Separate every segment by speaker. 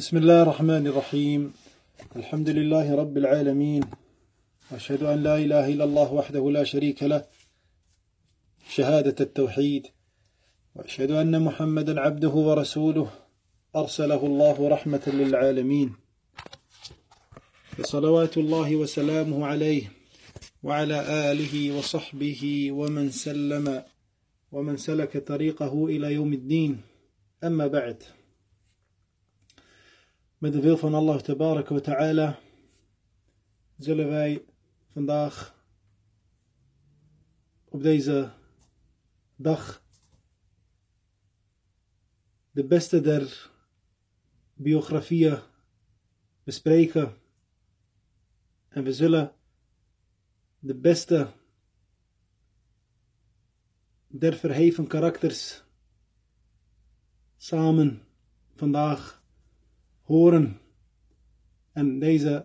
Speaker 1: بسم الله الرحمن الرحيم. الحمد لله رب العالمين. وأشهد أن لا إله إلا الله وحده لا شريك له. شهادة التوحيد. وأشهد أن محمدا عبده ورسوله. أرسله الله رحمة للعالمين. فصلوات الله وسلامه عليه وعلى آله وصحبه ومن سلم ومن سلك طريقه إلى يوم الدين. أما بعد. Met de wil van Allah wa ta'ala zullen wij vandaag op deze dag de beste der biografieën bespreken. En we zullen de beste der verheven karakters samen vandaag horen. En deze,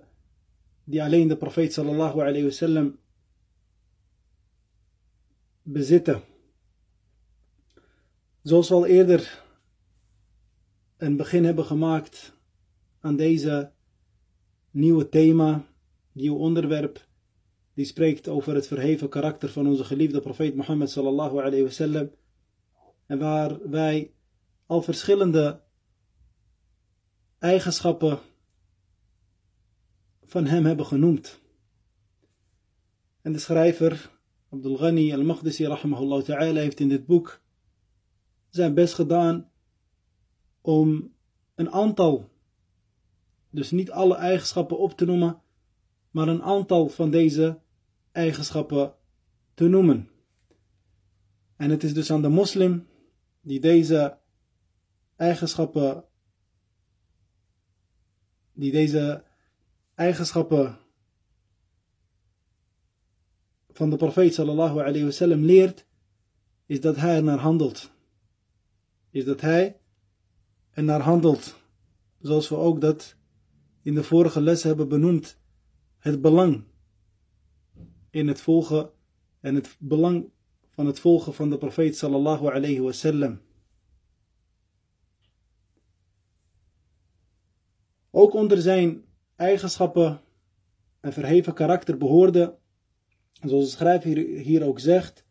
Speaker 1: die alleen de profeet sallallahu alayhi wasallam bezitten. Zoals we al eerder een begin hebben gemaakt aan deze nieuwe thema, nieuw onderwerp, die spreekt over het verheven karakter van onze geliefde profeet Mohammed sallallahu alayhi wasallam. En waar wij al verschillende eigenschappen van hem hebben genoemd. En de schrijver Abdul Ghani al-Maghdisi rahimahullah ta'ala heeft in dit boek zijn best gedaan om een aantal, dus niet alle eigenschappen op te noemen, maar een aantal van deze eigenschappen te noemen. En het is dus aan de moslim die deze eigenschappen die deze eigenschappen van de profeet sallallahu alayhi wasallam leert, is dat hij er naar handelt. Is dat hij er naar handelt. Zoals we ook dat in de vorige les hebben benoemd. Het belang in het volgen en het belang van het volgen van de profeet sallallahu alayhi wasallam. Ook onder zijn eigenschappen en verheven karakter behoorde, zoals de schrijver hier ook zegt,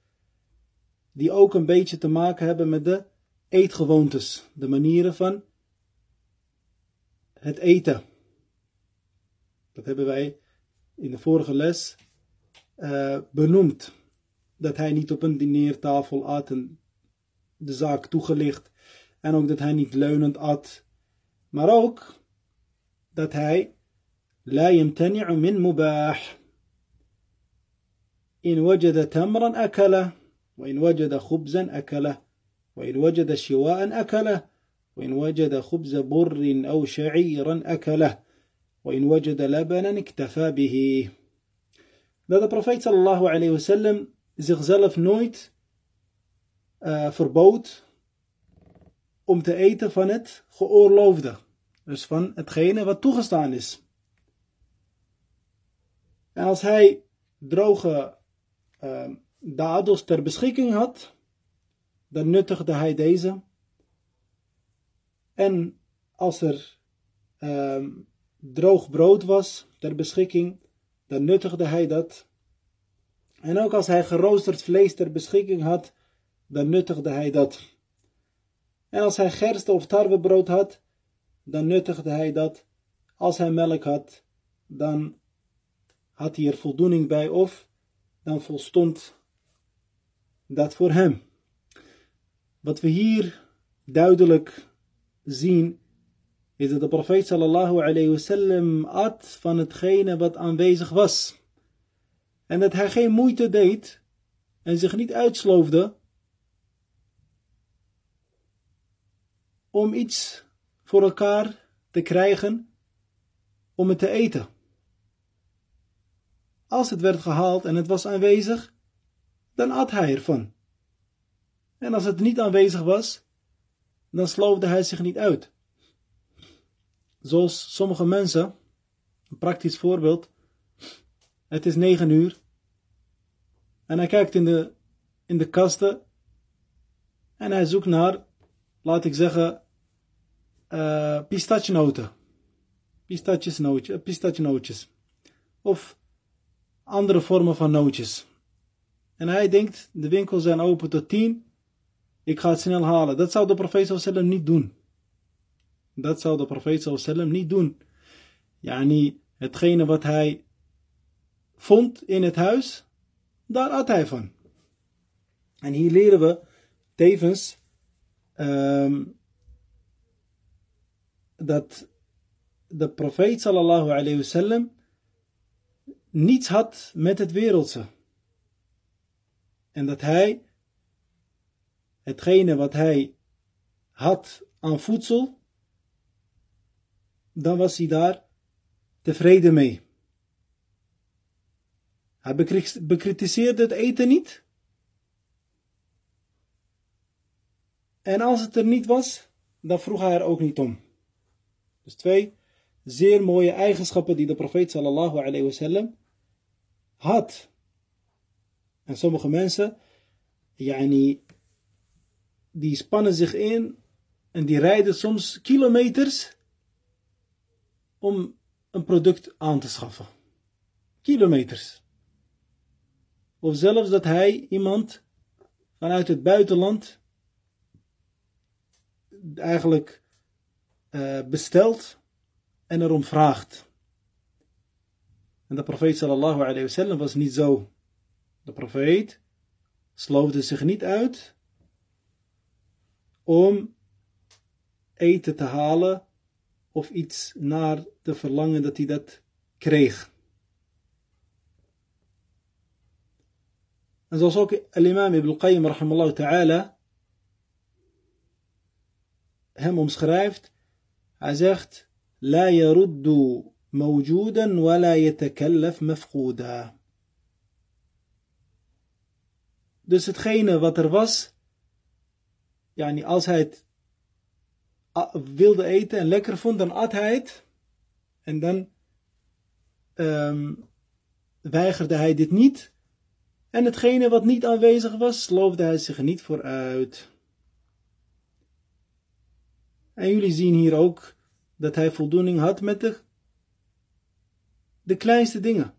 Speaker 1: die ook een beetje te maken hebben met de eetgewoontes, de manieren van het eten. Dat hebben wij in de vorige les uh, benoemd. Dat hij niet op een dineertafel at en de zaak toegelicht. En ook dat hij niet leunend at. Maar ook dat hij لا يمتنع من مباح إن وجد تمرا أكله وإن وجد خبزا أكله وإن وجد شواء أكله وإن وجد خبز بر أو شعيرا أكله وإن وجد لبنا اكتفى به dat de profeet sallallahu alayhi wasallam zichzelf nooit uh, verbood om te eten van het geoorloofde. Dus van hetgene wat toegestaan is. En als hij droge uh, dadels ter beschikking had, dan nuttigde hij deze. En als er uh, droog brood was ter beschikking, dan nuttigde hij dat. En ook als hij geroosterd vlees ter beschikking had, dan nuttigde hij dat. En als hij gerste of tarwebrood had, dan nuttigde hij dat. Als hij melk had, dan had hij er voldoening bij of dan volstond dat voor hem. Wat we hier duidelijk zien is dat de profeet sallallahu alayhi wasallam at van hetgene wat aanwezig was. En dat hij geen moeite deed en zich niet uitsloofde om iets voor elkaar te krijgen om het te eten. Als het werd gehaald en het was aanwezig, dan at hij ervan. En als het niet aanwezig was, dan sloofde hij zich niet uit. Zoals sommige mensen, een praktisch voorbeeld, het is negen uur en hij kijkt in de, in de kasten en hij zoekt naar, laat ik zeggen, uh, pistachenoten. Pistachenootjes. Of andere vormen van nootjes. En hij denkt, de winkels zijn open tot tien. Ik ga het snel halen. Dat zou de profeet sallam niet doen. Dat zou de profeet sallam niet doen. Yani, hetgene wat hij vond in het huis, daar at hij van. En hier leren we tevens um, dat de profeet sallallahu alayhi wasallam niets had met het wereldse. En dat hij hetgene wat hij had aan voedsel, dan was hij daar tevreden mee. Hij bekritiseerde het eten niet. En als het er niet was, dan vroeg hij er ook niet om. Dus twee zeer mooie eigenschappen die de profeet sallallahu alayhi wasallam had. En sommige mensen, yani, die spannen zich in en die rijden soms kilometers om een product aan te schaffen. Kilometers. Of zelfs dat hij iemand vanuit het buitenland eigenlijk bestelt en erom vraagt. En de profeet sallallahu alayhi wasallam was niet zo. De profeet sloofde zich niet uit om eten te halen of iets naar te verlangen dat hij dat kreeg. En zoals ook al-imam Ibn Qayyim rahimallahu ta'ala hem omschrijft, hij zegt, La yaruddu mawjoodan wa la yatakallaf mafquda. Dus hetgene wat er was, yani als hij het wilde eten en lekker vond, dan at hij het. En dan ehm, weigerde hij dit niet. En hetgene wat niet aanwezig was, loofde hij zich niet voor uit. En jullie zien hier ook dat hij voldoening had met de, kleinste dingen.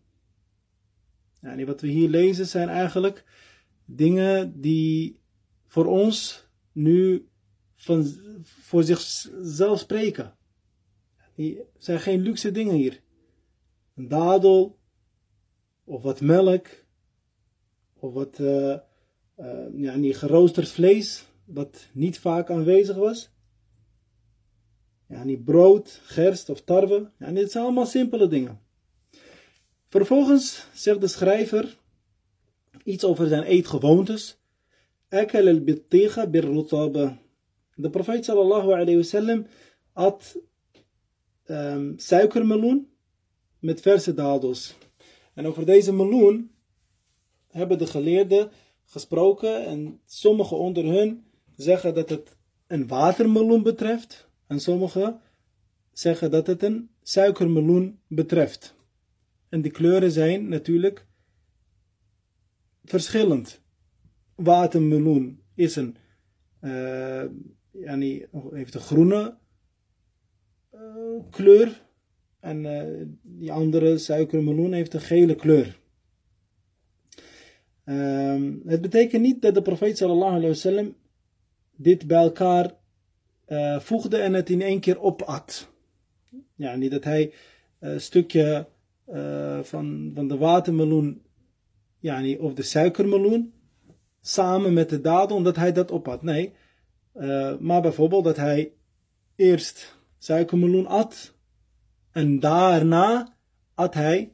Speaker 1: Ja, wat we hier lezen zijn eigenlijk dingen die voor ons nu van, voor zichzelf spreken. Die zijn geen luxe dingen hier. Een dadel, of wat melk, of wat uh, uh, ja, geroosterd vlees, wat niet vaak aanwezig was. Niet brood, gerst of tarwe. Ja, dit zijn allemaal simpele dingen. Vervolgens zegt de schrijver iets over zijn eetgewoontes. Akal bir De profeet sallallahu alayhi wasallam at um, suikermeloen met verse dadels. En over deze meloen hebben de geleerden gesproken en sommigen onder hun zeggen dat het een watermeloen betreft en sommigen zeggen dat het een suikermeloen betreft. En die kleuren zijn natuurlijk verschillend. Watermeloen is een, uh, yani, heeft een groene uh, kleur. En uh, die andere suikermeloen heeft een gele kleur. Um, het betekent niet dat de profeet sallallahu dit bij elkaar uh, voegde en het in één keer opat. Ja, niet dat hij een stukje uh, van, van de watermeloen niet, of de suikermeloen samen met de dadel, dat hij dat opat. Nee, maar bijvoorbeeld dat hij eerst suikermeloen at en daarna at hij,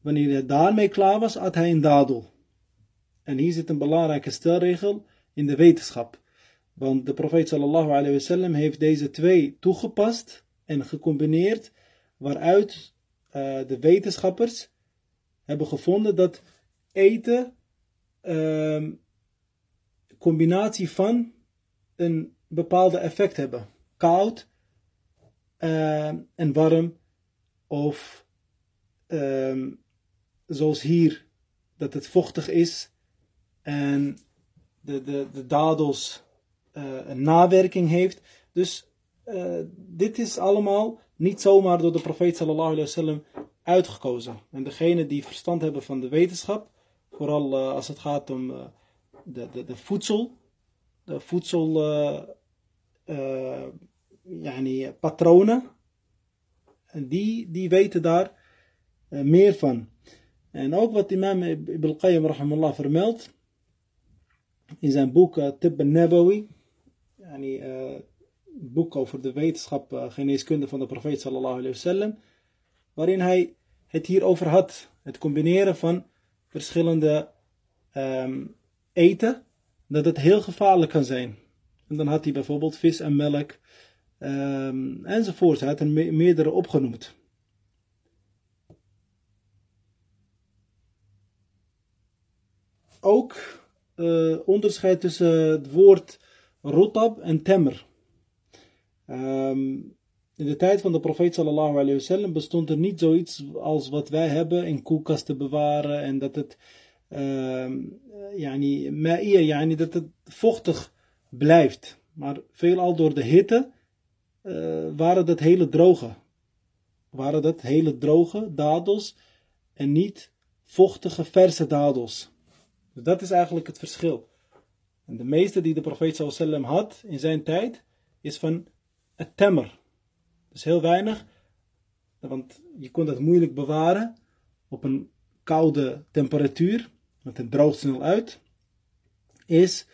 Speaker 1: wanneer hij daarmee klaar was, at hij een dadel. En hier zit een belangrijke stelregel in de wetenschap. Want de profeet sallallahu alayhi wasallam heeft deze twee toegepast en gecombineerd, waaruit uh, de wetenschappers hebben gevonden dat eten uh, combinatie van een bepaalde effect hebben. Koud uh, en warm of ehm, zoals hier dat het vochtig is en de, de, de dadels een nawerking heeft. Dus uh, dit is allemaal niet zomaar door de profeet sallallahu alayhi wasallam uitgekozen. En degene die verstand hebben van de wetenschap, vooral uh, als het gaat om uh, de, de, de, voedsel, de voedsel yani, patronen, die, die weten daar meer van. En ook wat imam Ibn Qayyim rahimahullah vermeldt in zijn boek uh, Tib nabawi yani, uh, boek over de wetenschap, uh, geneeskunde van de profeet sallallahu waarin hij het hierover had, het combineren van verschillende um, eten, dat het heel gevaarlijk kan zijn. En dan had hij bijvoorbeeld vis en melk um, enzovoort. Hij had er me meerdere opgenoemd. Ook uh, onderscheid tussen het woord rotab en temmer. Um, in de tijd van de profeet sallallahu alayhi wasallam bestond er niet zoiets als wat wij hebben in koelkasten bewaren en dat het um, yani, ma'iyah, yani, dat het vochtig blijft. Maar veelal door de hitte uh, waren dat hele droge. Waren dat hele droge dadels en niet vochtige verse dadels. Dus dat is eigenlijk het verschil. En de meeste die de profeet sallam had in zijn tijd is van het temmer. Dus heel weinig, want je kon dat moeilijk bewaren op een koude temperatuur, want het droogt snel uit, is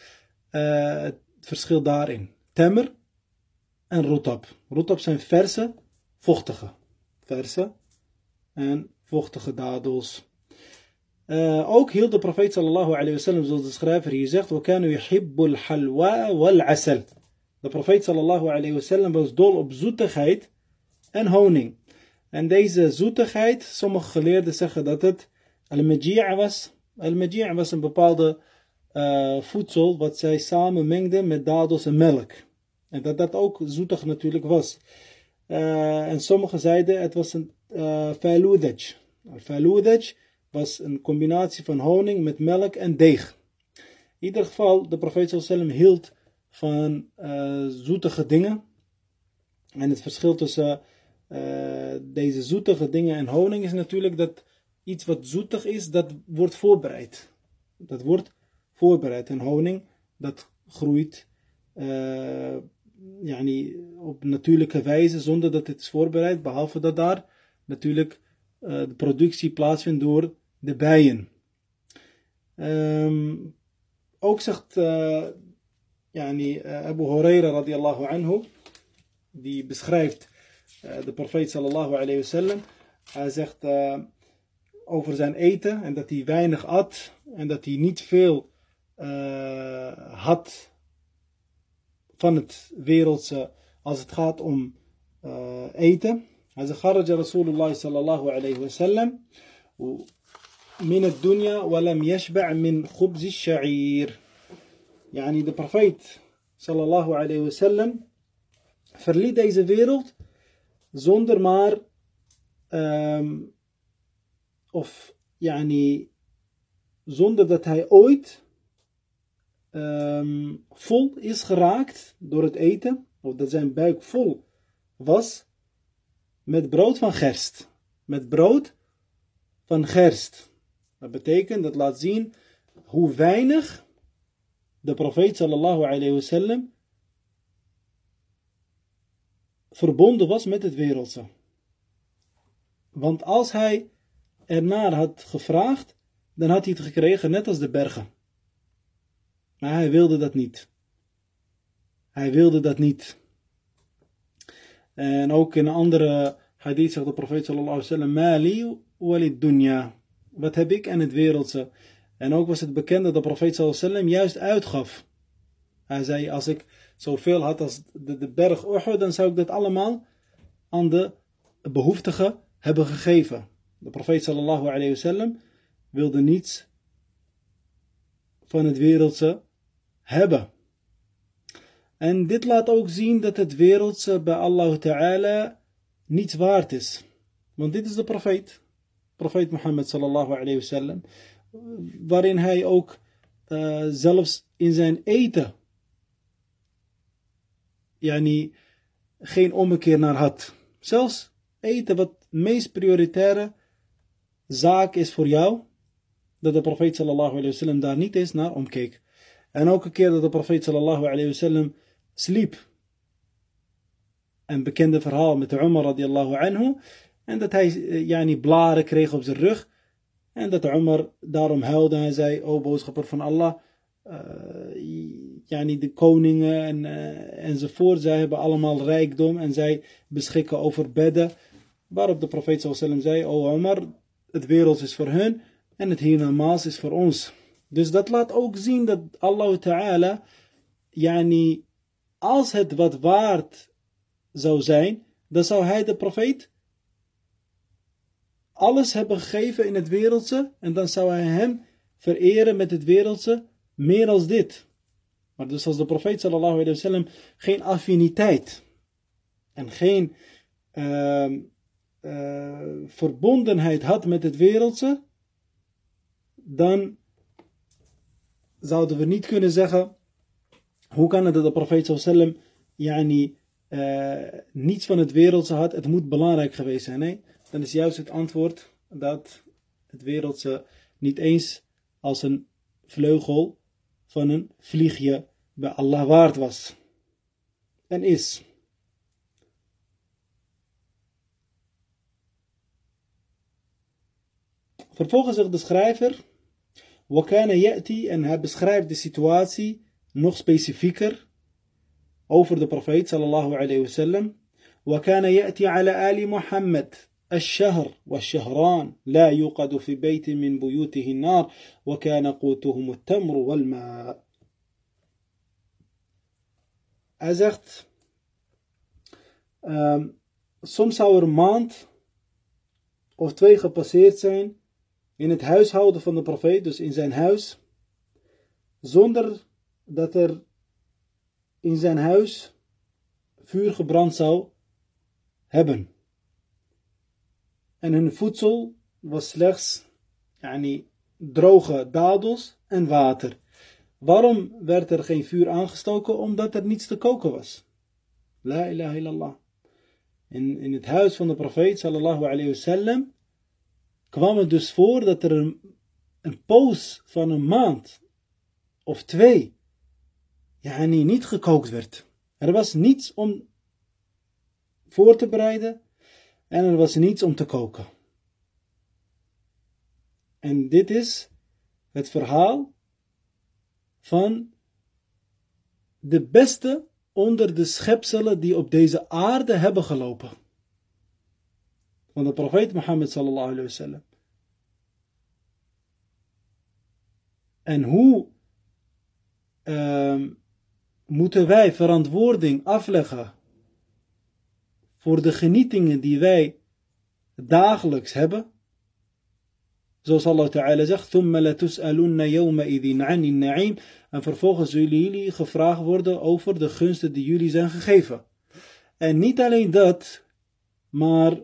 Speaker 1: uh, het verschil daarin. Temmer en rotab. Rotab zijn verse, vochtige. Verse en vochtige dadels. Uh, ook hield de profeet sallallahu alayhi wa sallam, zoals de schrijver hier zegt, وَكَانُوا يُحِبُّ الْحَلْوَى وَالْعَسَلِ De profeet sallallahu alayhi wa sallam was dol op zoetigheid en honing. En deze zoetigheid, sommige geleerden zeggen dat het al-maji' was. Al-maji' was een bepaalde uh, voedsel wat zij samen mengden met dadels en melk. En dat dat ook zoetig natuurlijk was. Uh, en sommigen zeiden het was een uh, faludaj. Faludaj was een combinatie van honing met melk en deeg. In ieder geval, de profeet sallam hield van uh, zoetige dingen. En het verschil tussen uh, deze zoetige dingen en honing is natuurlijk dat iets wat zoetig is, dat wordt voorbereid. Dat wordt voorbereid. En honing, dat groeit uh, yani, op natuurlijke wijze zonder dat het is voorbereid. Behalve dat daar natuurlijk de productie plaatsvindt door de bijen. Um, ook zegt uh, yani, uh, Abu Huraira radiallahu anhu, die beschrijft uh, de profeet sallallahu alayhi wasallam. Hij zegt over zijn eten en dat hij weinig at en dat hij niet veel had van het wereldse als het gaat om eten. Hij zegt, Kharaja Rasulullah sallallahu alayhi wasallam min dunya walam yashba' min khubzi sha'ir. Yani de profeet sallallahu alayhi wasallam verliet deze wereld zonder maar um, of yani, zonder dat hij ooit um, vol is geraakt door het eten of dat zijn buik vol was met brood van gerst met brood van gerst dat betekent, dat laat zien hoe weinig de profeet sallallahu alayhi wasallam verbonden was met het wereldse. Want als hij ernaar had gevraagd, dan had hij het gekregen net als de bergen. Maar hij wilde dat niet. Hij wilde dat niet. En ook in andere hadith zegt de profeet sallallahu wasallam, Mali walid dunya wat heb ik en het wereldse? En ook was het bekend dat de profeet sallam juist uitgaf. Hij zei, als ik zoveel had als de, de berg Uhud, dan zou ik dat allemaal aan de behoeftigen hebben gegeven. De profeet sallallahu alayhi wasallam wilde niets van het wereldse hebben. En dit laat ook zien dat het wereldse bij Allah Ta'ala niets waard is. Want dit is de profeet profeet Mohammed sallallahu alayhi wasallam, waarin hij ook uh, zelfs in zijn eten, yani, geen ommekeer naar had. Zelfs eten wat meest prioritaire zaak is voor jou, dat de profeet sallallahu alayhi wasallam daar niet eens naar omkeek. En ook een keer dat de profeet sallallahu alayhi wasallam sliep. Een bekende verhaal met Umar radiallahu anhu. En dat hij eh, yani, blaren kreeg op zijn rug. En dat Umar daarom huilde en zei, o boodschapper van Allah, uh, yani de koningen en, uh, enzovoort, zij hebben allemaal rijkdom en zij beschikken over bedden. Waarop de profeet sallam zei, o Umar, het wereld is voor hun en het hiernamaals is voor ons. Dus dat laat ook zien dat Allah Ta'ala, yani, als het wat waard zou zijn, dan zou hij de profeet alles hebben gegeven in het wereldse en dan zou hij hem vereren met het wereldse meer als dit. Maar dus als de profeet sallallahu alayhi wa sallam geen affiniteit en geen uh, uh, verbondenheid had met het wereldse, dan zouden we niet kunnen zeggen, hoe kan het dat de profeet sallam yani, uh, niets van het wereldse had, het moet belangrijk geweest zijn. Nee, dan is juist het antwoord dat het wereldse niet eens als een vleugel van een vliegje bij Allah waard was en is. Vervolgens zegt de schrijver, Wakana Ya'ti, en hij beschrijft de situatie nog specifieker over de profeet sallallahu alayhi wasallam. Wakana Ya'ti ala Ali Muhammad. الشهر والشهران لا يوقد في بيت من بيوته النار وكان قوتهم التمر والماء Hij zegt, um, soms zou er een maand of twee gepasseerd zijn in het huishouden van de profeet, dus in zijn huis, zonder dat er in zijn huis vuur gebrand zou hebben. En hun voedsel was slechts yani, droge dadels en water. Waarom werd er geen vuur aangestoken? Omdat er niets te koken was. La ilaha illallah. In, in het huis van de profeet sallallahu alayhi wasallam kwam het dus voor dat er een, een poos van een maand of twee yani, niet gekookt werd. Er was niets om voor te bereiden en er was niets om te koken. En dit is het verhaal van de beste onder de schepselen die op deze aarde hebben gelopen. Van de profeet Mohammed sallallahu alayhi wasallam. En hoe uh, moeten wij verantwoording afleggen voor de genietingen die wij dagelijks hebben? Zoals Allah Ta'ala zegt, ثُمَّ لَتُسْأَلُنَّ يَوْمَئِذٍ عَنِ النَّعِيمِ En vervolgens zullen jullie gevraagd worden over de gunsten die jullie zijn gegeven. En niet alleen dat, maar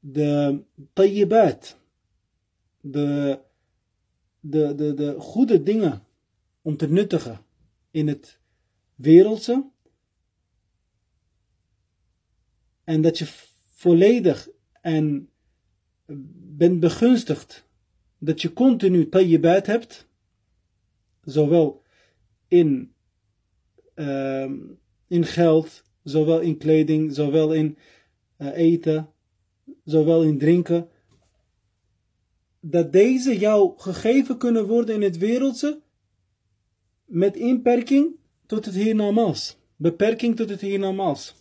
Speaker 1: de tayyibat, de, de, de, de goede dingen om te nuttigen in het wereldse. En dat je volledig en bent begunstigd dat je continu tayyibat hebt, zowel in, uh, in geld, zowel in kleding, zowel in uh, eten, zowel in drinken, dat deze jou gegeven kunnen worden in het wereldse met inperking tot het hiernamaals. Beperking tot het hiernamaals.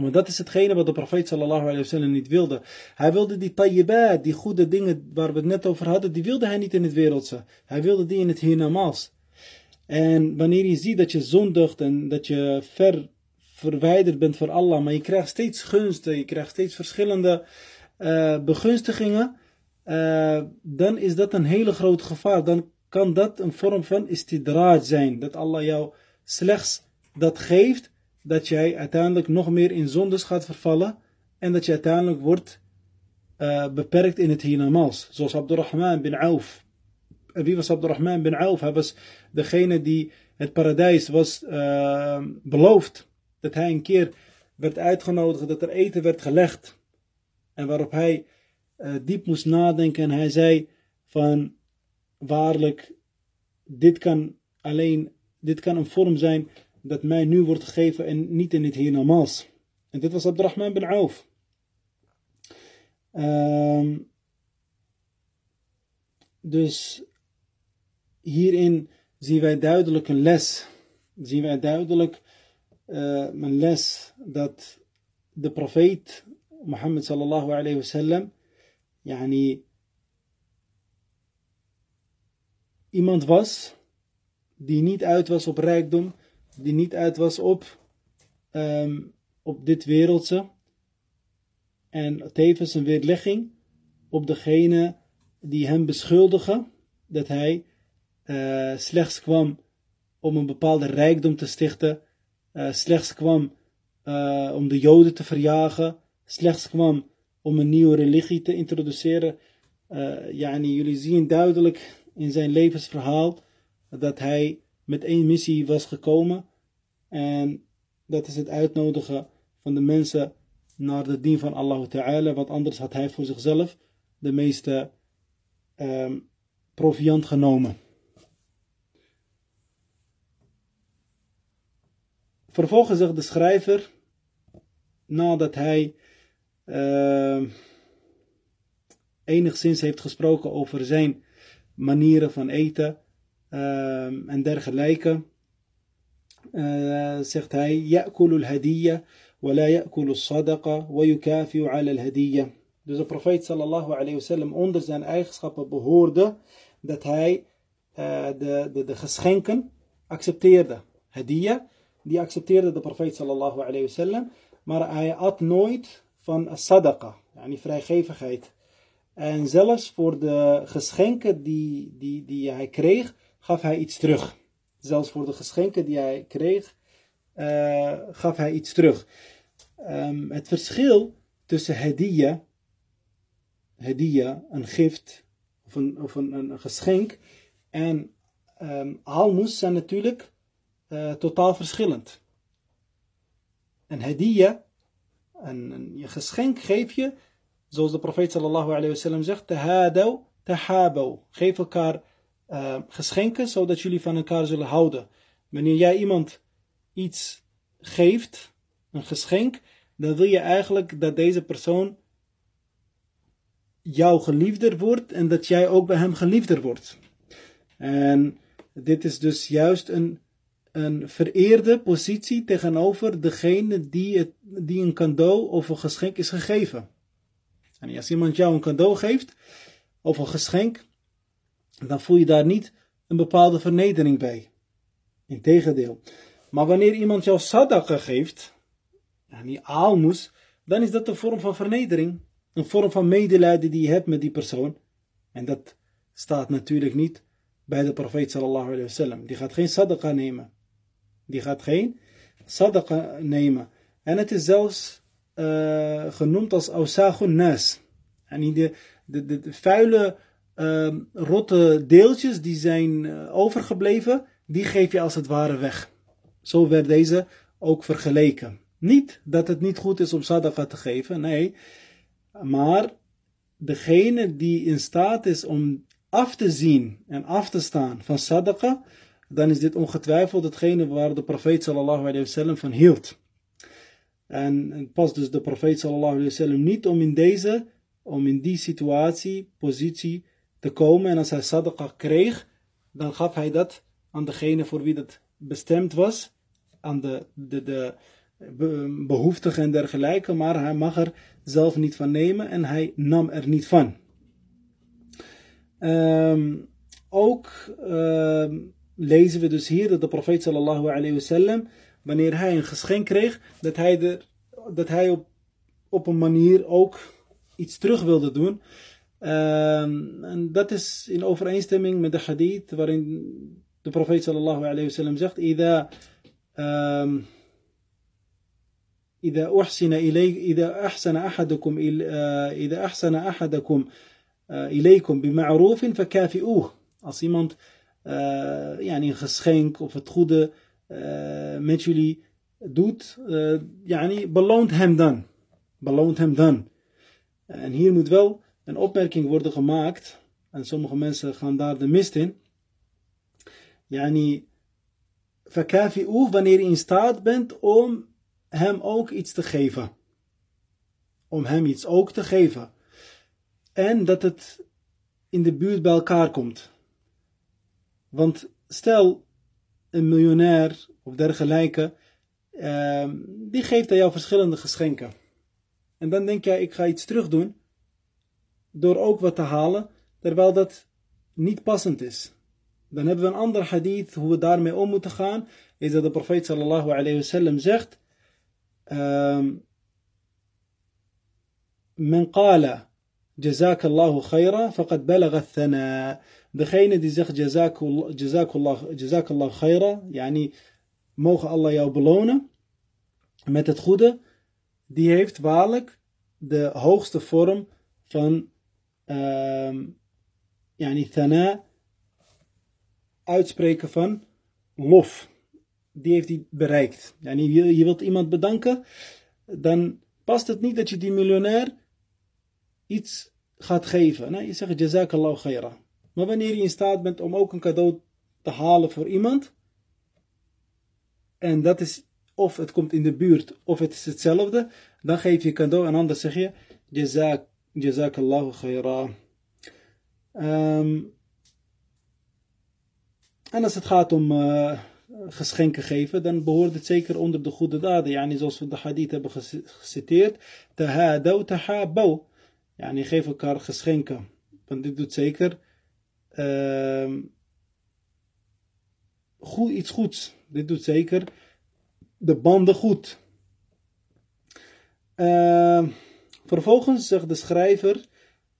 Speaker 1: Maar dat is hetgene wat de profeet sallallahu alayhi wasallam niet wilde. Hij wilde die tayyibat, die goede dingen waar we het net over hadden, die wilde hij niet in het wereldse. Hij wilde die in het hiernamaals. En wanneer je ziet dat je zondigt en dat je ver verwijderd bent voor Allah, maar je krijgt steeds gunsten, je krijgt steeds verschillende uh, begunstigingen, uh, dan is dat een hele groot gevaar. Dan kan dat een vorm van istidraad zijn. Dat Allah jou slechts dat geeft dat jij uiteindelijk nog meer in zondes gaat vervallen en dat je uiteindelijk wordt uh, beperkt in het hiernamaals. Zoals Abdurrahman bin Auf. En wie was Abdurrahman bin Auf? Hij was degene die het paradijs was uh, beloofd. Dat hij een keer werd uitgenodigd, dat er eten werd gelegd. En waarop hij uh, diep moest nadenken en hij zei van waarlijk, dit kan alleen, dit kan een vorm zijn dat mij nu wordt gegeven en niet in het hiernamaals. En dit was Abdurrahman bin Auf. Um, dus hierin zien wij duidelijk een les. Zien wij duidelijk uh, een les dat de profeet Mohammed sallallahu alayhi wasallam yani iemand was die niet uit was op rijkdom, die niet uit was op, um, op dit wereldse. En tevens een weerlegging op degene die hem beschuldigen dat hij uh, slechts kwam om een bepaalde rijkdom te stichten, uh, slechts kwam uh, om de Joden te verjagen, slechts kwam om een nieuwe religie te introduceren. Uh, yani, jullie zien duidelijk in zijn levensverhaal dat hij met één missie was gekomen. En dat is het uitnodigen van de mensen naar de dien van Allah Ta'ala. Want anders had hij voor zichzelf de meeste um, proviant genomen. Vervolgens zegt de schrijver, nadat hij uh, enigszins heeft gesproken over zijn manieren van eten uh, en dergelijke, uh, zegt hij: Ya'kulul hadiyya wa la ya'kulul sadaqa wa yukafi'u ala al hadiyya. Dus de profeet sallallahu alayhi wasallam onder zijn eigenschappen behoorde dat hij uh, de, de, de geschenken accepteerde. Hadiyya, die accepteerde de profeet sallallahu alayhi wasallam, maar hij at nooit van sadaqa, yani vrijgevigheid. En zelfs voor de geschenken die, die, die hij kreeg, gaf hij iets terug. Zelfs voor de geschenken die hij kreeg, uh, gaf hij iets terug. Um, het verschil tussen hediya, hediya, een gift of een, of een, geschenk, en um, almoes zijn natuurlijk uh, totaal verschillend. Een hediya, een, geschenk geef je Zoals de profeet sallallahu alayhi wasallam zegt, tahadaw, tahabaw. Geef elkaar uh, geschenken, zodat jullie van elkaar zullen houden. Wanneer jij iemand iets geeft, een geschenk, dan wil je eigenlijk dat deze persoon jouw geliefder wordt en dat jij ook bij hem geliefder wordt. En dit is dus juist een, een vereerde positie tegenover degene die, het, die een cadeau of een geschenk is gegeven. En als iemand jou een cadeau geeft of een geschenk, dan voel je daar niet een bepaalde vernedering bij. Integendeel. Maar wanneer iemand jou sadaqa geeft, die aalmoes, dan is dat een vorm van vernedering. Een vorm van medelijden die je hebt met die persoon. En dat staat natuurlijk niet bij de profeet sallallahu alayhi wasallam. Die gaat geen sadaqa nemen. Die gaat geen sadaqa nemen. En het is zelfs uh, genoemd als Ausagun Nas. En de, de, de, de vuile, uh, rotte deeltjes die zijn uh, overgebleven, die geef je als het ware weg. Zo werd deze ook vergeleken. Niet dat het niet goed is om sadaqa te geven, nee. Maar degene die in staat is om af te zien en af te staan van sadaqa, dan is dit ongetwijfeld hetgene waar de profeet sallallahu alayhi wasallam van hield. En past dus de profeet sallallahu alayhi wasallam niet om in deze, om in die situatie, positie te komen. En als hij sadaqa kreeg, dan gaf hij dat aan degene voor wie dat bestemd was. Aan de, de, de behoeftigen en dergelijke. Maar hij mag er zelf niet van nemen en hij nam er niet van. Um, ook um, lezen we dus hier dat de profeet sallallahu alayhi wasallam wanneer hij een geschenk kreeg, dat hij, de, dat hij op, op een manier ook iets terug wilde doen. Um, en dat is in overeenstemming met de hadith waarin de profeet sallallahu alayhi wasallam zegt: Ida, um, إذا أحسن إليك إذا أحسن أحدكم إذا أحسن أحدكم إليكم بمعروف فكافئوه als iemand uh, yani een geschenk of het goede uh, met jullie doet, uh, yani, beloont hem dan. Beloont hem dan. En hier moet wel een opmerking worden gemaakt. En sommige mensen gaan daar de mist in. Yani, oef wanneer je in staat bent om hem ook iets te geven. Om hem iets ook te geven. En dat het in de buurt bij elkaar komt. Want stel een miljonair of dergelijke, uh, die geeft aan jou verschillende geschenken. En dan denk jij, ik ga iets terug doen door ook wat te halen, terwijl dat niet passend is. Dan hebben we een ander hadith hoe we daarmee om moeten gaan, is dat de profeet sallallahu alayhi wasallam zegt, um, men qala jazakallahu khayra faqad balagha thana degene die zegt jazakallah khaira yani mogen Allah jou belonen met het goede die heeft waarlijk de hoogste vorm van yani thana uitspreken van lof. Die heeft hij bereikt. Je, je wilt iemand bedanken, dan past het niet dat je die miljonair iets gaat geven. Je zegt jazakallah khaira. Maar wanneer je in staat bent om ook een cadeau te halen voor iemand, en dat is of het komt in de buurt of het is hetzelfde, dan geef je cadeau en anders zeg je jazak, jazakallahu khaira. Um, en als het gaat om uh, geschenken geven, dan behoort het zeker onder de goede daden. Yani zoals we de hadith hebben geciteerd. Tahadaw tahabaw. Yani geef elkaar geschenken. Want dit doet zeker uh, goed, iets goeds. Dit doet zeker de banden goed. Uh, vervolgens zegt de schrijver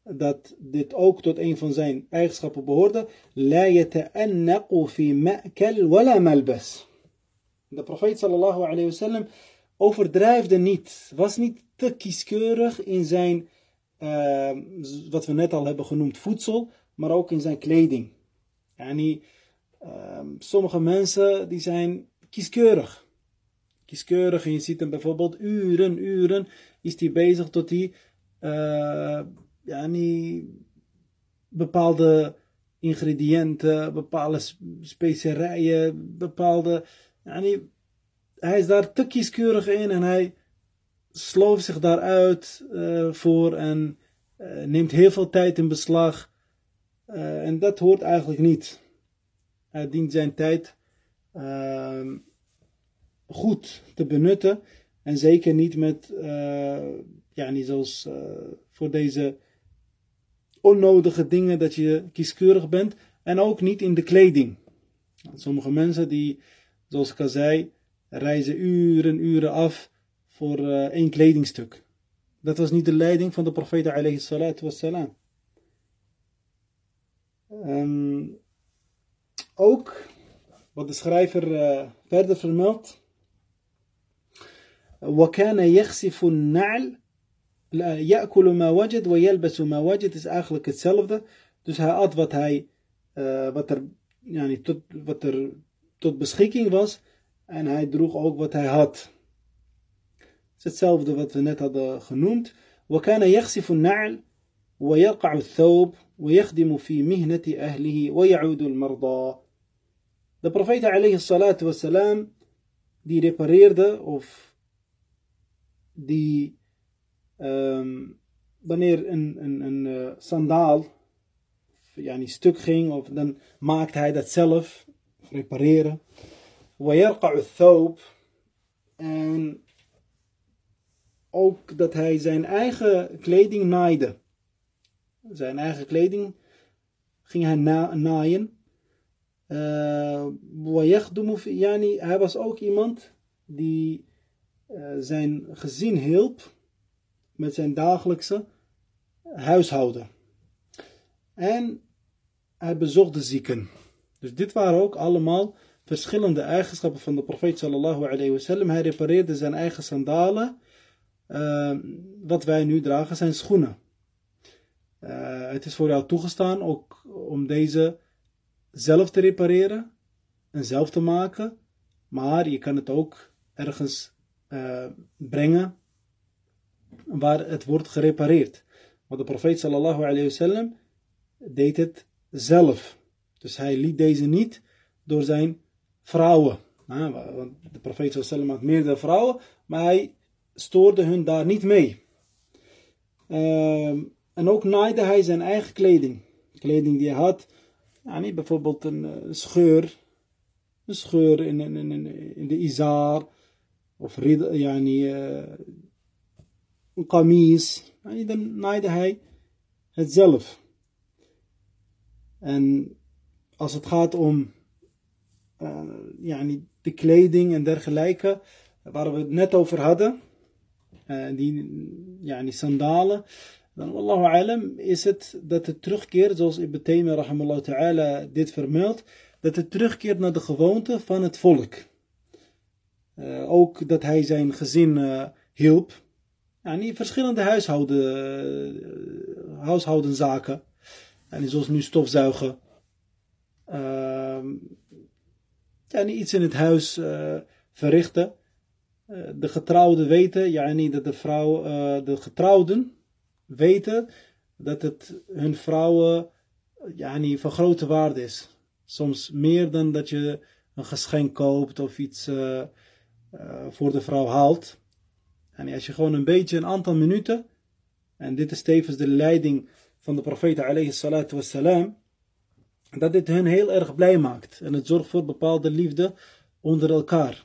Speaker 1: dat dit ook tot een van zijn eigenschappen behoorde. La yata'annaqu fi ma'kal wala malbas. De profeet sallallahu alayhi wasallam overdrijfde niet, was niet te kieskeurig in zijn, uh, wat we net al hebben genoemd, voedsel, maar ook in zijn kleding. Yani, uh, sommige mensen die zijn kieskeurig. Kieskeurig en je ziet hem bijvoorbeeld uren, uren is hij bezig tot hij uh, yani, bepaalde ingrediënten, bepaalde specerijen, bepaalde. Yani, hij is daar te kieskeurig in en hij slooft zich daaruit uh, voor en uh, neemt heel veel tijd in beslag. En dat hoort eigenlijk niet. Hij dient zijn tijd ehm, goed te benutten en zeker niet met, ja, niet zoals voor deze onnodige dingen dat je kieskeurig bent. En ook niet in de kleding. Sommige mensen die, zoals ik al zei, reizen uren, uren af voor uh, één kledingstuk. Dat was niet de leiding van de profeet alayhi salatu wassalam. Um, ook wat de schrijver verder vermeldt. وكان يخسف النعل Ya'kulu ma wajid wa yalbasu ma wajid is eigenlijk hetzelfde. Dus hij at wat, hij, uh, wat, er, yani, tot, wat er tot beschikking was. En hij droeg ook wat hij had. Het is hetzelfde wat we net hadden genoemd. وكان يخسف النعل ويرقع الثوب ويخدم في مهنة أهله ويعود المرضى. De profeet alayhi salatu wassalam, die repareerde of die ehm, wanneer een, een, een eh, sandaal ja, niet stuk ging, of, dan maakte hij dat zelf, repareren. En ook dat hij zijn eigen kleding naaide. Zijn eigen kleding ging hij na naaien. Uh, hij was ook iemand die zijn gezin hielp met zijn dagelijkse huishouden. En hij bezocht de zieken. Dus dit waren ook allemaal verschillende eigenschappen van de profeet sallallahu alayhi wasallam. Hij repareerde zijn eigen sandalen. Uh, wat wij nu dragen zijn schoenen. Uh, het is voor jou toegestaan ook om deze zelf te repareren en zelf te maken. Maar je kan het ook ergens uh, brengen waar het wordt gerepareerd. Want de profeet sallallahu alayhi wasallam deed het zelf. Dus hij liet deze niet door zijn vrouwen. Nou, want de profeet sallallahu had meerdere vrouwen, maar hij stoorde hun daar niet mee. Uh, en ook naaide hij zijn eigen kleding. Kleding die hij had, niet bijvoorbeeld een, eh, scheur, een scheur in, in, in, in de izar, of yani, uh, een kamies. Dan naaide hij het zelf. En als het gaat om uh, yani, de kleding en dergelijke, waar we het net over hadden, uh, die, yani, sandalen, dan wallahu alam is het dat het terugkeert, zoals Ibn Taymiyyah ta'ala dit vermeldt, dat het terugkeert naar de gewoonte van het volk. Uh, ook dat hij zijn gezin uh, hielp. Ja, verschillende huishouden, uh, huishoudenzaken. En zoals nu stofzuigen. Ehm, ja, iets in het huis verrichten. de getrouwden weten, ja, niet dat de vrouw, de getrouwden weten dat het hun vrouwen ja, niet van grote waarde is. Soms meer dan dat je een geschenk koopt of iets voor de vrouw haalt. En als je gewoon een beetje, een aantal minuten, en dit is tevens de leiding van de profeet alayhi salatu wassalam, dat dit hun heel erg blij maakt. En het zorgt voor bepaalde liefde onder elkaar.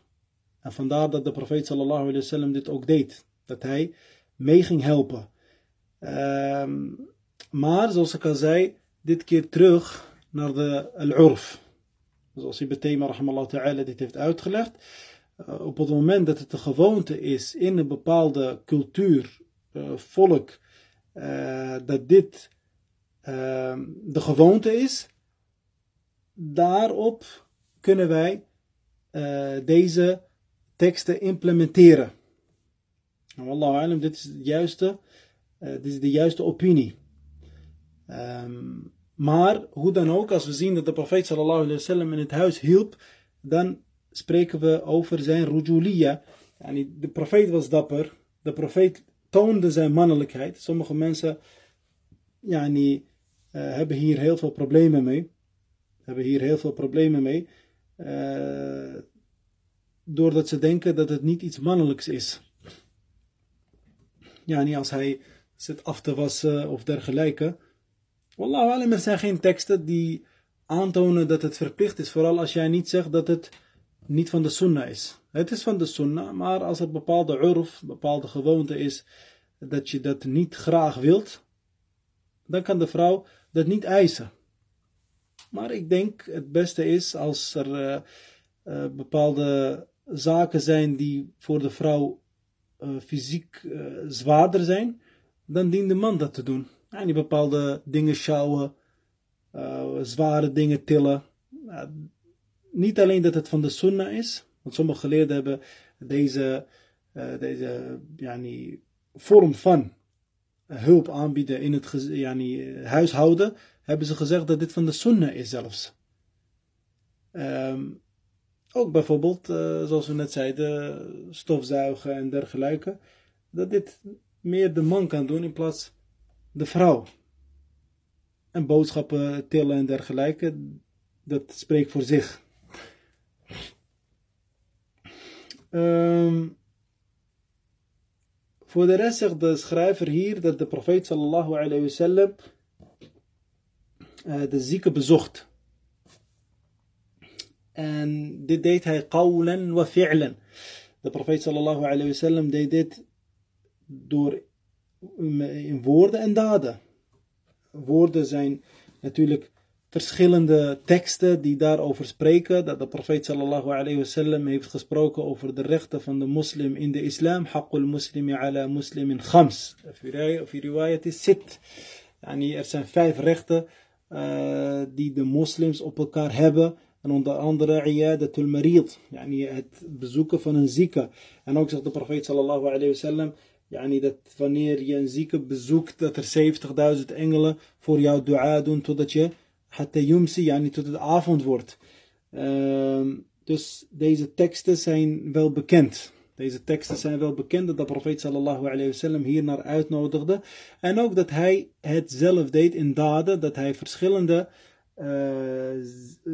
Speaker 1: En vandaar dat de profeet sallallahu alayhi wasallam dit ook deed. Dat hij mee ging helpen. Um, maar zoals ik al zei, dit keer terug naar de al-urf. Zoals Ibn Taymiyyah dit heeft uitgelegd. Uh, op het moment dat het de gewoonte is in een bepaalde cultuur, uh, volk, uh, dat dit ehm, de gewoonte is, daarop kunnen wij deze teksten implementeren. Wallahu alam, dit is het juiste dit is de juiste opinie. Um, maar hoe dan ook, als we zien dat de profeet sallallahu wasallam in het huis hielp, dan spreken we over zijn rujuliya. Yani de profeet was dapper, de profeet toonde zijn mannelijkheid. Sommige mensen yani, uh, hebben hier heel veel problemen mee. Hebben hier heel veel problemen mee. Uh, doordat ze denken dat het niet iets mannelijks is. Ja, niet als hij zit af te wassen of dergelijke. Wallahu er zijn geen teksten die aantonen dat het verplicht is. Vooral als jij niet zegt dat het niet van de sunnah is. Het is van de sunnah, maar als er bepaalde urf, bepaalde gewoonte is, dat je dat niet graag wilt, dan kan de vrouw dat niet eisen. Maar ik denk het beste is als er uh, uh, bepaalde zaken zijn die voor de vrouw uh, fysiek zwaarder zijn, dan dient de man dat te doen. En die bepaalde dingen sjouwen, zware dingen tillen. Niet alleen dat het van de sunnah is, want sommige geleerden hebben deze, uh, deze yani, vorm van hulp aanbieden in het yani, huishouden, hebben ze gezegd dat dit van de sunnah is zelfs. Um, ook bijvoorbeeld, uh, zoals we net zeiden, stofzuigen en dergelijke. Dat dit meer de man kan doen in plaats de vrouw. En boodschappen tillen en dergelijke, dat spreekt voor zich. Um, voor de rest zegt de schrijver hier dat de profeet sallallahu alayhi wasallam uh, de zieke bezocht. En dit deed hij qawlan wa fi'lan. De profeet sallallahu alayhi deed dit door in woorden en daden. Woorden zijn natuurlijk verschillende teksten die daarover spreken. Dat de profeet sallallahu alayhi wasallam heeft gesproken over de rechten van de moslim in de islam. Haqqul muslimi ala muslimin khams. Of riwayat is sit. Er zijn vijf rechten uh, die de moslims op elkaar hebben. En onder andere iyadatul marid. Yani het bezoeken van een zieke. En ook zegt de profeet sallallahu alayhi wasallam. Yani dat wanneer je een zieke bezoekt, dat er 70.000 engelen voor jou dua doen totdat je hatta yani tot het avond wordt. Uh, dus deze teksten zijn wel bekend. Deze teksten zijn wel bekend dat de profeet sallallahu alayhi wasallam hier naar uitnodigde. En ook dat hij het zelf deed in daden, dat hij verschillende, uh,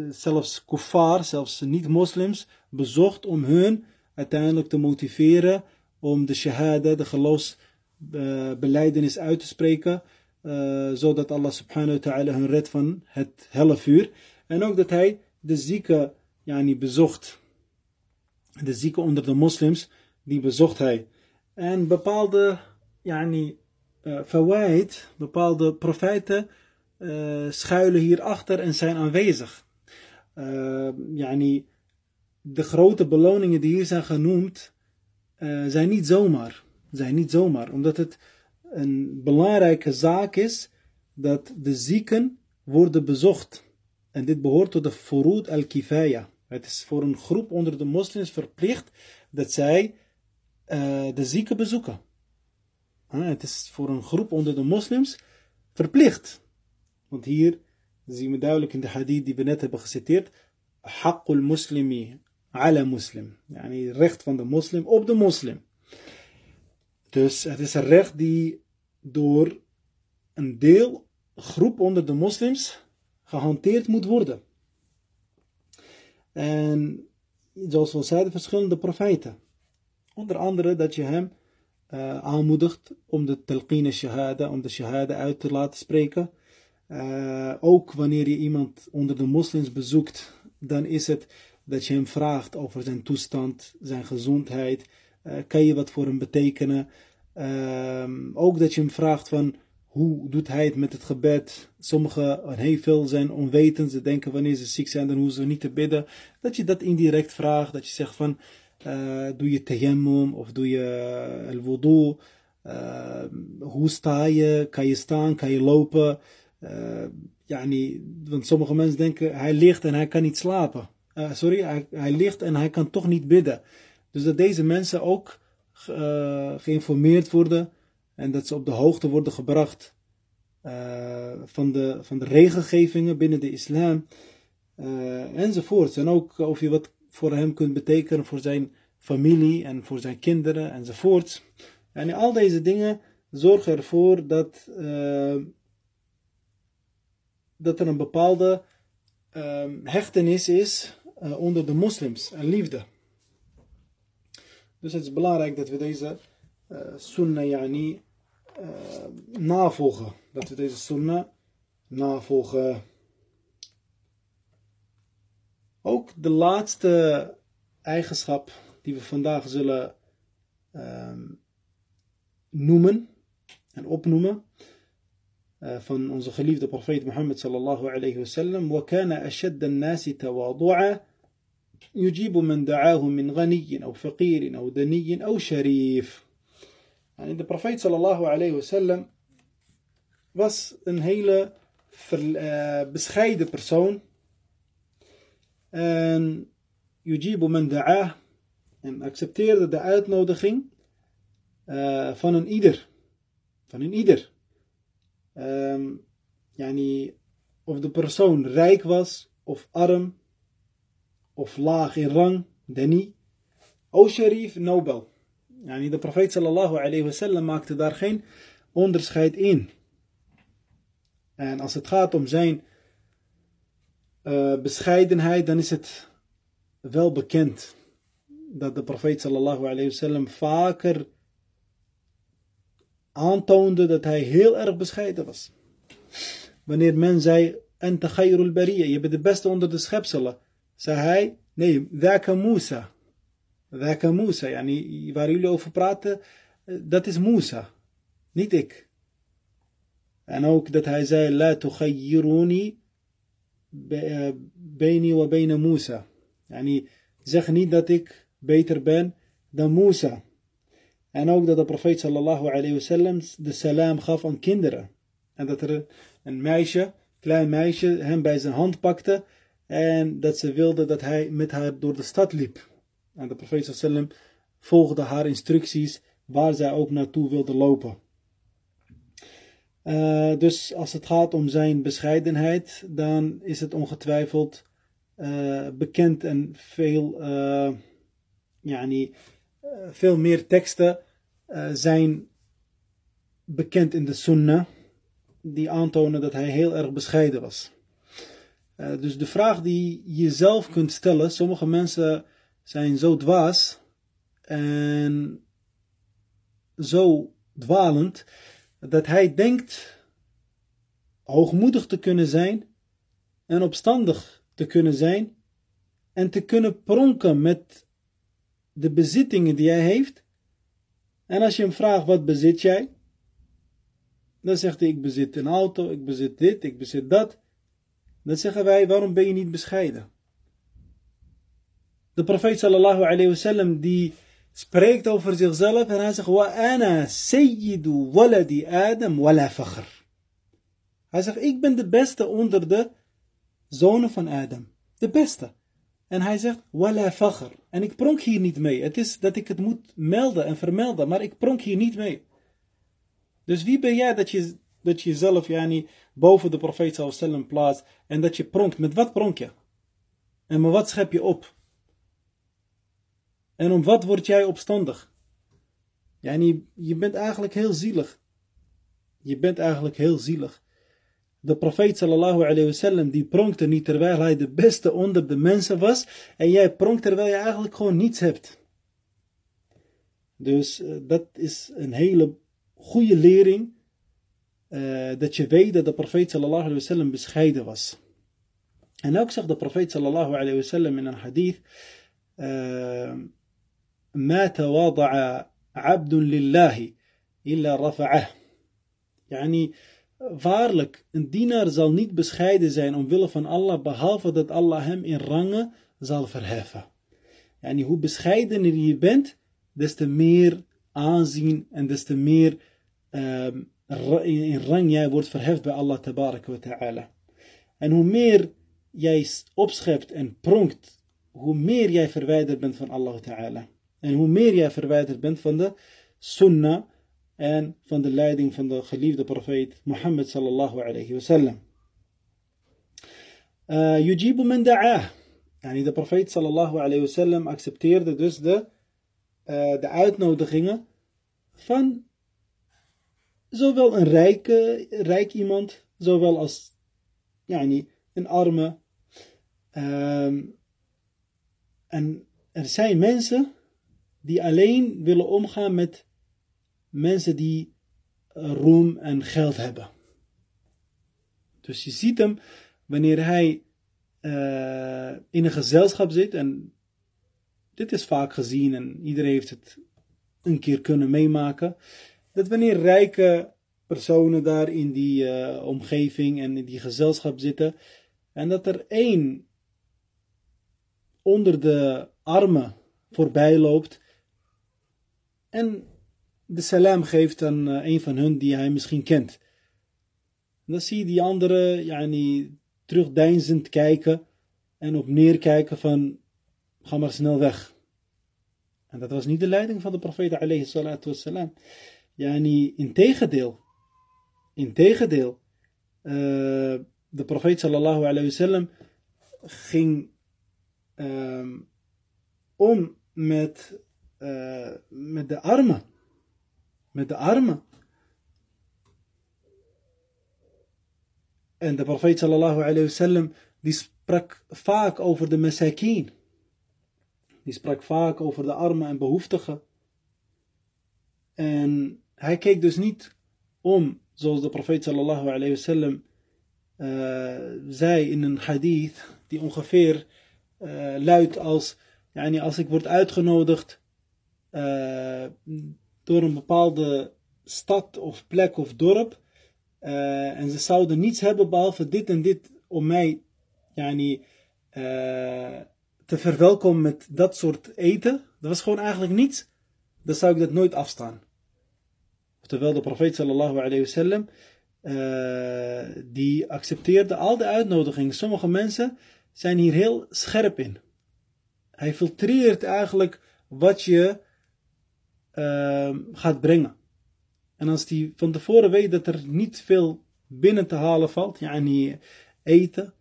Speaker 1: zelfs kuffar, zelfs niet-moslims, bezocht om hun uiteindelijk te motiveren om de shahada, de geloofsbeleidenis uit te spreken. Uh, zodat Allah subhanahu wa ta'ala hun redt van het hellevuur. En ook dat hij de zieken yani, bezocht. De zieken onder de moslims, die bezocht hij. En bepaalde yani, uh, verwijt, bepaalde profijten uh, schuilen hierachter en zijn aanwezig. Uh, yani, de grote beloningen die hier zijn genoemd, zijn niet zomaar. Zijn niet zomaar, omdat het een belangrijke zaak is dat de zieken worden bezocht. En dit behoort tot de Furud al-Kifaya. Het is voor een groep onder de moslims verplicht dat zij uh, de zieken bezoeken. Uh, het is voor een groep onder de moslims verplicht. Want hier zien we duidelijk in de hadith die we net hebben geciteerd. Haqqul muslimi ala muslim. Yani recht van de moslim op de moslim. Dus het is een recht die door een deel, groep onder de moslims, gehanteerd moet worden. En zoals we zeiden, verschillende profeten. Onder andere dat je hem uh, aanmoedigt om de talqin shahada, om de shahada uit te laten spreken. Uh, ook wanneer je iemand onder de moslims bezoekt, dan is het dat je hem vraagt over zijn toestand, zijn gezondheid. Uh, kan je wat voor hem betekenen? Ehm, ook dat je hem vraagt van hoe doet hij het met het gebed? Sommigen, heel veel zijn onwetend. Ze denken wanneer ze ziek zijn, dan hoeven ze niet te bidden. Dat je dat indirect vraagt. Dat je zegt van, uh, doe je tayammum of doe je uh, al wudu? Uh, hoe sta je? Kan je staan? Kan je lopen? niet, want sommige mensen denken, hij ligt en hij kan niet slapen. sorry, hij, hij ligt en hij kan toch niet bidden. Dus dat deze mensen ook geïnformeerd worden en dat ze op de hoogte worden gebracht uh, van, de, van de regelgevingen binnen de islam uh, enzovoorts. En ook of je wat voor hem kunt betekenen voor zijn familie en voor zijn kinderen enzovoorts. En al deze dingen zorgen ervoor dat, dat er een bepaalde hechtenis is onder de moslims en liefde. Dus het is belangrijk dat we deze uh, sunnah yani, uh, navolgen. Dat we deze sunnah navolgen. Ook de laatste eigenschap die we vandaag zullen um, noemen en opnoemen uh, van onze geliefde profeet Mohammed sallallahu alayhi wasallam. وكان أشد الناس تواضعا يجيب من دعاه من غني أو فقير أو دني أو شريف En de profeet sallallahu alayhi wasallam was een hele ver, uh, bescheiden persoon. En yujibu man da'ah en accepteerde de uitnodiging uh, van een ieder. Van een ieder. Um, yani, of de persoon rijk was of arm of laag in rang, dani. O sharif, nobel. Yani de profeet sallallahu alayhi wasallam maakte daar geen onderscheid in. En als het gaat om zijn uh, bescheidenheid, dan is het wel bekend dat de profeet sallallahu alayhi wasallam vaker aantoonde dat hij heel erg bescheiden was. Wanneer men zei, khayrul bariya, je bent de beste onder de schepselen, zei hij, nee, dhaka Musa. Dhaka Musa, yani, waar jullie over praten, dat is Musa, niet ik. En ook dat hij zei, la tukhayyiruni beni wa bena Musa. Yani, zeg niet dat ik beter ben dan Musa. En ook dat de profeet sallallahu alayhi wasallam de salam gaf aan kinderen. En dat er een meisje, klein meisje, hem bij zijn hand pakte. En dat ze wilde dat hij met haar door de stad liep. En de profeet sallam volgde haar instructies waar zij ook naartoe wilde lopen. Uh, dus als het gaat om zijn bescheidenheid, dan is het ongetwijfeld bekend en veel, yani, veel meer teksten zijn bekend in de sunnah die aantonen dat hij heel erg bescheiden was. Uh, dus de vraag die je jezelf kunt stellen, sommige mensen zijn zo dwaas en zo dwalend dat hij denkt hoogmoedig te kunnen zijn en opstandig te kunnen zijn en te kunnen pronken met de bezittingen die hij heeft. En als je hem vraagt wat bezit jij, dan zegt hij ik bezit een auto, ik bezit dit, ik bezit dat. Dan zeggen wij waarom ben je niet bescheiden? De profeet sallallahu alayhi wasallam die spreekt over zichzelf en hij zegt wa ana sayyidu waladi adam wala fakhr. Hij zegt ik ben de beste onder de zonen van Adam. De beste. En hij zegt wala fakhr. En ik pronk hier niet mee. Het is dat ik het moet melden en vermelden, maar ik pronk hier niet mee. Dus wie ben jij dat je, dat je jezelf yani, boven de profeet sallallahu plaatst en dat je pronkt? Met wat pronk je? En met wat schep je op? En om wat word jij opstandig? Yani, je bent eigenlijk heel zielig. Je bent eigenlijk heel zielig. De profeet sallallahu alayhi wasallam die pronkte niet terwijl hij de beste onder de mensen was. En jij pronkt terwijl je eigenlijk gewoon niets hebt. Dus uh, dat is een hele goede lering. Uh, dat je weet dat de profeet sallallahu alayhi wasallam bescheiden was. En ook zegt de profeet sallallahu alayhi wasallam in een hadith. Uh, ما تواضع عبد لله إلا رفعه يعني waarlijk een dienaar zal niet bescheiden zijn omwille van Allah behalve dat Allah hem in rangen zal verheffen yani hoe bescheidener je bent des te meer aanzien en des te meer um, in rang jij wordt verheft bij Allah wa ta'ala en hoe meer jij opschept en pronkt hoe meer jij verwijderd bent van Allah ta'ala En hoe meer jij verwijderd bent van de sunnah en van de leiding van de geliefde profeet Mohammed sallallahu alayhi wa sallam. Yujibu man da'ah. De profeet sallallahu alayhi wa sallam accepteerde dus de, de uitnodigingen van zowel een rijke, rijk iemand, zowel als een arme. Um, en er zijn mensen die alleen willen omgaan met mensen die eh, roem en geld hebben. Dus je ziet hem wanneer hij uh, in een gezelschap zit, en dit is vaak gezien en iedereen heeft het een keer kunnen meemaken, dat wanneer rijke personen daar in die uh, omgeving en in die gezelschap zitten, en dat er één onder de armen voorbij loopt en de salam geeft aan uh, een van hun die hij misschien kent. En dan zie je die andere yani, terugdeinzend kijken en op neerkijken van ga maar snel weg. En dat was niet de leiding van de profeet alayhi. Yani, in tegendeel, in tegendeel, uh, de profeet sallallahu alayhi wasallam ging uh, om met uh, met de armen. Met de armen. En de profeet sallallahu alayhi wasallam die sprak vaak over de masakin. Die sprak vaak over de armen en behoeftigen. En hij keek dus niet om, zoals de profeet sallallahu alayhi uh, zei in een hadith, die ongeveer uh, luidt als, yani als ik word uitgenodigd uh, door een bepaalde stad of plek of dorp. En ze zouden niets hebben behalve dit en dit om mij yani, te verwelkomen met dat soort eten. Dat was gewoon eigenlijk niets. Dan zou ik dat nooit afstaan. Terwijl de profeet sallallahu alayhi wasallam die accepteerde al de uitnodigingen. Sommige mensen zijn hier heel scherp in. Hij filtreert eigenlijk wat je uh, gaat brengen. En als die van tevoren weet dat er niet veel binnen te halen valt, yani eten,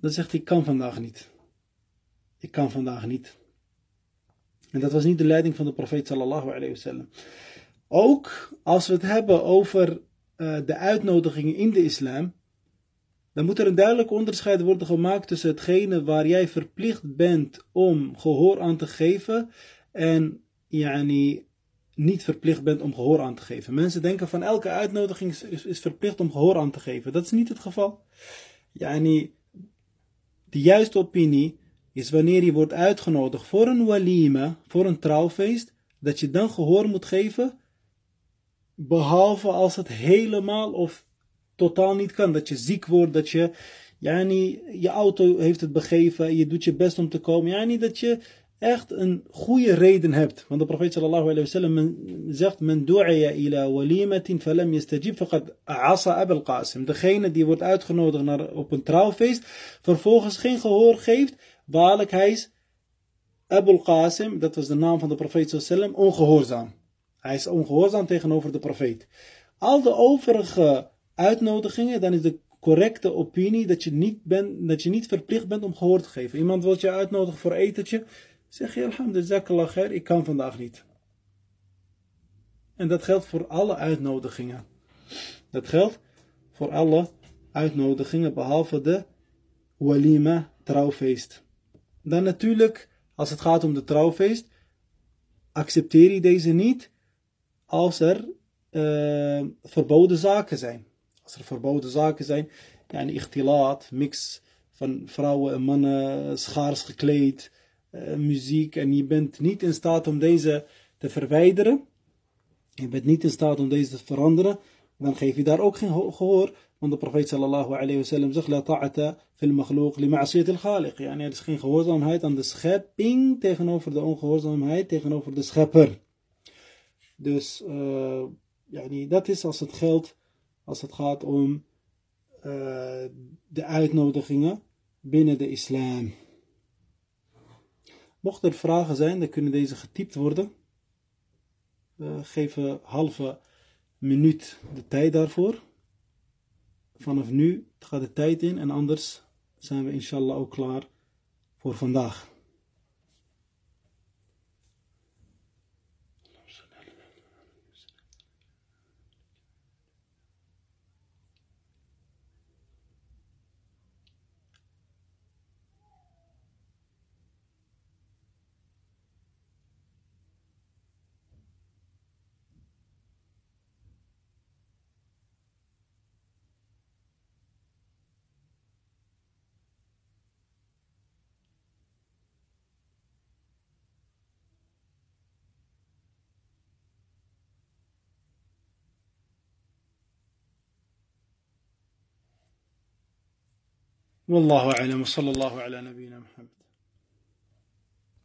Speaker 1: dan zegt hij, ik kan vandaag niet. Ik kan vandaag niet. En dat was niet de leiding van de profeet sallallahu alayhi wasallam. Ook als we het hebben over uh, de uitnodigingen in de islam, dan moet er een duidelijk onderscheid worden gemaakt tussen hetgene waar jij verplicht bent om gehoor aan te geven en yani, niet verplicht bent om gehoor aan te geven. Mensen denken van elke uitnodiging is, is verplicht om gehoor aan te geven. Dat is niet het geval. Yani, de juiste opinie is wanneer je wordt uitgenodigd voor een walima, voor een trouwfeest, dat je dan gehoor moet geven, behalve als het helemaal of totaal niet kan. Dat je ziek wordt, dat je, yani, je auto heeft het begeven, je doet je best om te komen. Yani, dat je echt een goede reden hebt. Want de profeet sallallahu alayhi zegt, men ila walimatin falam yastajib faqad asa abel qasim. Degene die wordt uitgenodigd naar, op een trouwfeest, vervolgens geen gehoor geeft, waarlijk hij is Abul Qasim, dat was de naam van de profeet sallam, ongehoorzaam. Hij is ongehoorzaam tegenover de profeet. Al de overige uitnodigingen, dan is de correcte opinie dat je niet, bent, dat je niet verplicht bent om gehoor te geven. Iemand wil je uitnodigen voor etentje, zeg je alhamdulillah, ik kan vandaag niet. En dat geldt voor alle uitnodigingen. Dat geldt voor alle uitnodigingen, behalve de walima, trouwfeest. Dan natuurlijk, als het gaat om de trouwfeest, accepteer je deze niet als er uh, verboden zaken zijn. Als er verboden zaken zijn, ja, een ichtilaat, mix van vrouwen en mannen, schaars gekleed, uh, muziek, en je bent niet in staat om deze te verwijderen, je bent niet in staat om deze te veranderen, dan geef je daar ook geen gehoor. Want de profeet sallallahu alayhi wa sallam zegt, la ta'ata fil makhluq li ma'asiyat al-khaliq. Yani er is geen gehoorzaamheid aan de schepping tegenover de ongehoorzaamheid tegenover de schepper. Dus uh, dat is als het geldt, als het gaat om uh, de uitnodigingen binnen de islam. Mocht er vragen zijn, dan kunnen deze getypt worden. We geven halve minuut de tijd daarvoor. Vanaf nu gaat de tijd in en anders zijn we inshallah ook klaar voor vandaag. والله أعلم وصلى الله على نبينا محمد.